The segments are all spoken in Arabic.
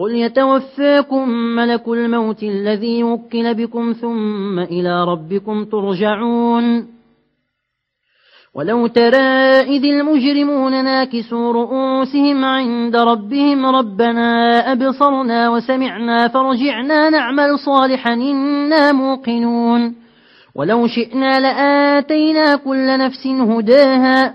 قل يتوفاكم ملك الموت الذي وكل بكم ثم إلى ربكم ترجعون ولو ترى إذ المجرمون ناكسوا رؤوسهم عند ربهم ربنا أبصرنا وسمعنا فرجعنا نعمل صالحا إنا موقنون ولو شئنا لآتينا كل نفس هداها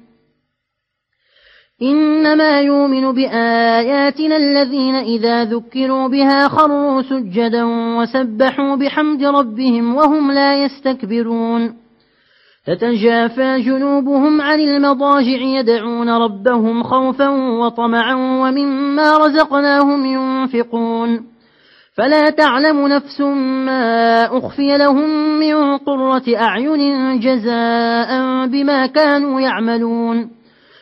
إنما يؤمن بآياتنا الذين إذا ذكروا بها خروا سجدا وسبحوا بحمد ربهم وهم لا يستكبرون. تتجافى جنوبهم عن المضاجع يدعون ربهم خوفا وطمعا ومما رزقناهم ينفقون. فلا تعلم نفس ما أخفي لهم من قرة أعين جزاء بما كانوا يعملون.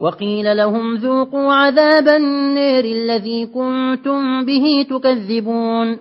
وقيل لهم ذوقوا عذاب النير الذي كنتم به تكذبون